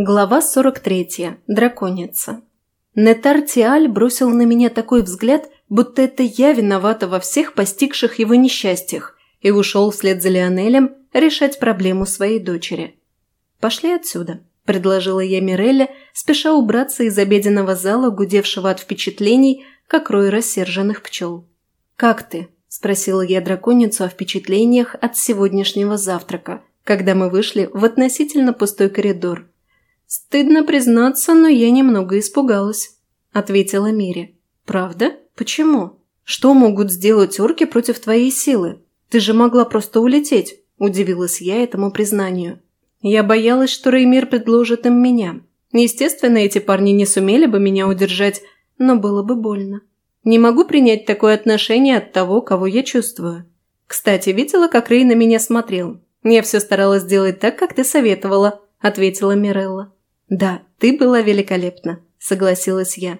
Глава 43. Драконица. Нетар Тиаль бросил на меня такой взгляд, будто это я виновата во всех постигших его несчастьях, и ушел вслед за Лионелем решать проблему своей дочери. «Пошли отсюда», – предложила я Мирелле, спеша убраться из обеденного зала, гудевшего от впечатлений, как рой рассерженных пчел. «Как ты?» – спросила я драконицу о впечатлениях от сегодняшнего завтрака, когда мы вышли в относительно пустой коридор – «Стыдно признаться, но я немного испугалась», – ответила Мири. «Правда? Почему? Что могут сделать орки против твоей силы? Ты же могла просто улететь», – удивилась я этому признанию. Я боялась, что Реймир предложит им меня. Естественно, эти парни не сумели бы меня удержать, но было бы больно. Не могу принять такое отношение от того, кого я чувствую. Кстати, видела, как Рей на меня смотрел? Я все старалась сделать так, как ты советовала, ответила Мирелла. «Да, ты была великолепна», – согласилась я.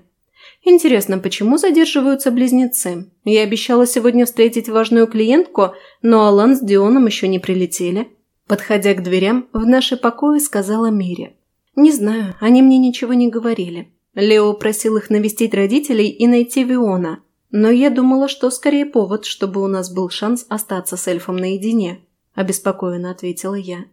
«Интересно, почему задерживаются близнецы? Я обещала сегодня встретить важную клиентку, но Алан с Дионом еще не прилетели». Подходя к дверям, в наши покои сказала Мире. «Не знаю, они мне ничего не говорили. Лео просил их навестить родителей и найти Виона, но я думала, что скорее повод, чтобы у нас был шанс остаться с эльфом наедине», – обеспокоенно ответила я.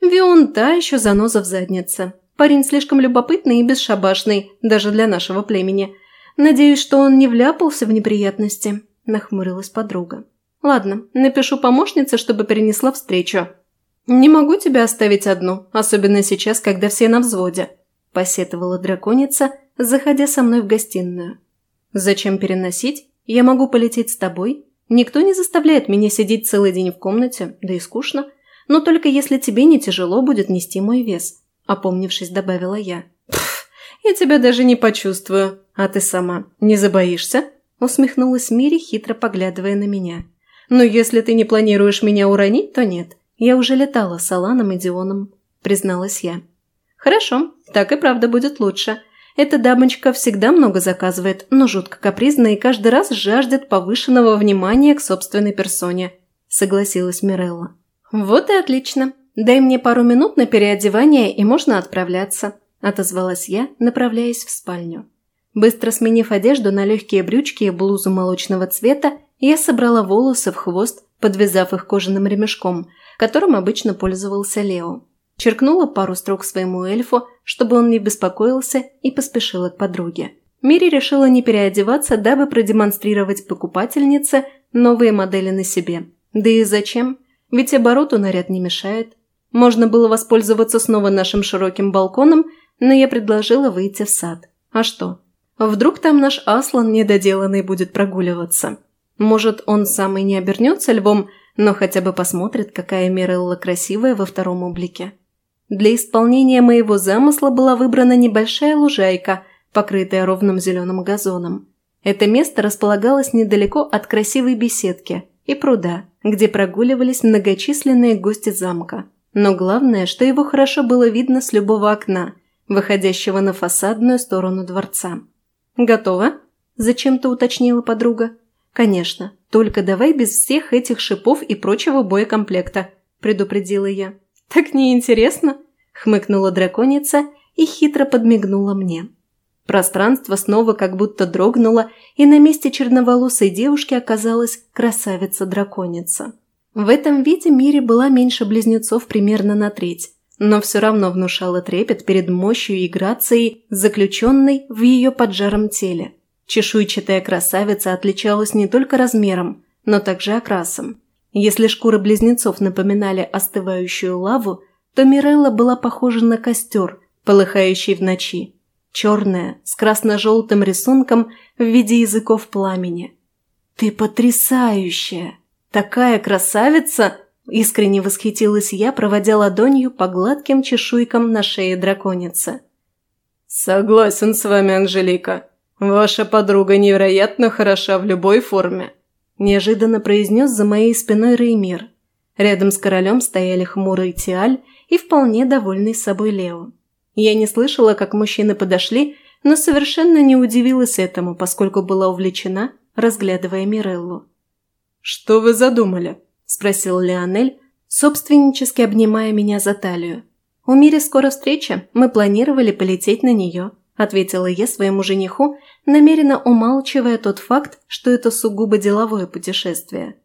«Вион та еще заноза в заднице. Парень слишком любопытный и бесшабашный, даже для нашего племени. Надеюсь, что он не вляпался в неприятности», – нахмурилась подруга. «Ладно, напишу помощнице, чтобы перенесла встречу». «Не могу тебя оставить одну, особенно сейчас, когда все на взводе», – посетовала драконица, заходя со мной в гостиную. «Зачем переносить? Я могу полететь с тобой. Никто не заставляет меня сидеть целый день в комнате, да и скучно. Но только если тебе не тяжело будет нести мой вес опомнившись, добавила я. «Пф, я тебя даже не почувствую. А ты сама не забоишься?» Усмехнулась Мири, хитро поглядывая на меня. «Но если ты не планируешь меня уронить, то нет. Я уже летала с Аланом и Дионом», призналась я. «Хорошо, так и правда будет лучше. Эта дамочка всегда много заказывает, но жутко капризна и каждый раз жаждет повышенного внимания к собственной персоне», согласилась Мирелла. «Вот и отлично. «Дай мне пару минут на переодевание, и можно отправляться», – отозвалась я, направляясь в спальню. Быстро сменив одежду на легкие брючки и блузу молочного цвета, я собрала волосы в хвост, подвязав их кожаным ремешком, которым обычно пользовался Лео. Черкнула пару строк своему эльфу, чтобы он не беспокоился, и поспешила к подруге. Мири решила не переодеваться, дабы продемонстрировать покупательнице новые модели на себе. Да и зачем? Ведь обороту наряд не мешает. Можно было воспользоваться снова нашим широким балконом, но я предложила выйти в сад. А что? Вдруг там наш Аслан недоделанный будет прогуливаться? Может, он сам и не обернется львом, но хотя бы посмотрит, какая Мирелла красивая во втором облике. Для исполнения моего замысла была выбрана небольшая лужайка, покрытая ровным зеленым газоном. Это место располагалось недалеко от красивой беседки и пруда, где прогуливались многочисленные гости замка. Но главное, что его хорошо было видно с любого окна, выходящего на фасадную сторону дворца. «Готово?» – зачем-то уточнила подруга. «Конечно, только давай без всех этих шипов и прочего боекомплекта», – предупредила я. «Так неинтересно?» – хмыкнула драконица и хитро подмигнула мне. Пространство снова как будто дрогнуло, и на месте черноволосой девушки оказалась красавица-драконица. В этом виде Мире была меньше близнецов примерно на треть, но все равно внушала трепет перед мощью и грацией, заключенной в ее поджаром теле. Чешуйчатая красавица отличалась не только размером, но также окрасом. Если шкуры близнецов напоминали остывающую лаву, то Мирелла была похожа на костер, полыхающий в ночи. Черная, с красно-желтым рисунком в виде языков пламени. «Ты потрясающая!» «Такая красавица!» – искренне восхитилась я, проводя ладонью по гладким чешуйкам на шее драконицы. «Согласен с вами, Анжелика. Ваша подруга невероятно хороша в любой форме», – неожиданно произнес за моей спиной Реймир. Рядом с королем стояли хмурый Тиаль и вполне довольный собой Лео. Я не слышала, как мужчины подошли, но совершенно не удивилась этому, поскольку была увлечена, разглядывая Миреллу. «Что вы задумали?» – спросил Леонель, собственнически обнимая меня за талию. «У Мири скоро встреча, мы планировали полететь на нее», – ответила я своему жениху, намеренно умалчивая тот факт, что это сугубо деловое путешествие.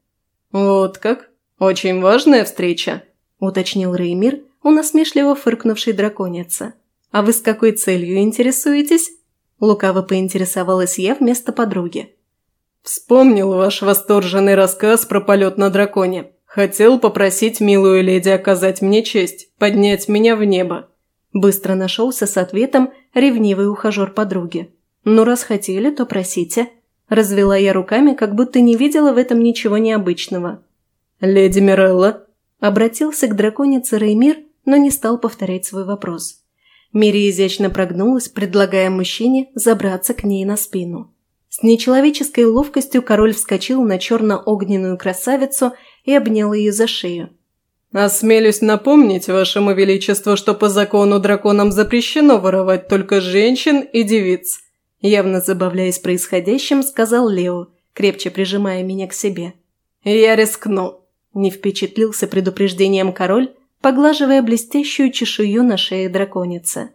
«Вот как? Очень важная встреча», – уточнил Реймир, у насмешливо фыркнувшей драконицы. «А вы с какой целью интересуетесь?» Лукаво поинтересовалась я вместо подруги. «Вспомнил ваш восторженный рассказ про полет на драконе. Хотел попросить милую леди оказать мне честь, поднять меня в небо». Быстро нашелся с ответом ревнивый ухажер подруги. «Ну, раз хотели, то просите». Развела я руками, как будто не видела в этом ничего необычного. «Леди Мирелла?» Обратился к драконице Реймир, но не стал повторять свой вопрос. Мири изящно прогнулась, предлагая мужчине забраться к ней на спину. С нечеловеческой ловкостью король вскочил на черно-огненную красавицу и обнял ее за шею. «Осмелюсь напомнить вашему величеству, что по закону драконам запрещено воровать только женщин и девиц», явно забавляясь происходящим, сказал Лео, крепче прижимая меня к себе. «Я рискну», – не впечатлился предупреждением король, поглаживая блестящую чешую на шее драконицы.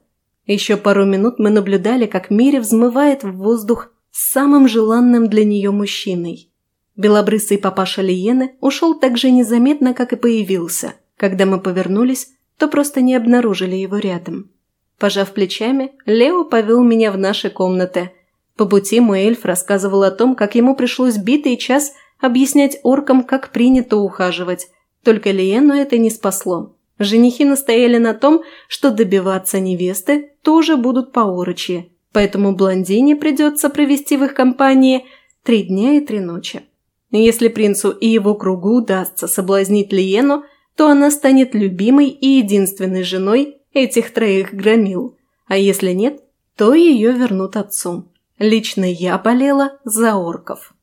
Еще пару минут мы наблюдали, как Мири взмывает в воздух с самым желанным для нее мужчиной. Белобрысый папаша Лиены ушел так же незаметно, как и появился. Когда мы повернулись, то просто не обнаружили его рядом. Пожав плечами, Лео повел меня в наши комнаты. По пути мой эльф рассказывал о том, как ему пришлось битый час объяснять оркам, как принято ухаживать. Только Лиену это не спасло. Женихи настояли на том, что добиваться невесты тоже будут поорочьи, поэтому блондине придется провести в их компании три дня и три ночи. Если принцу и его кругу удастся соблазнить Лиену, то она станет любимой и единственной женой этих троих громил, а если нет, то ее вернут отцу. Лично я болела за орков.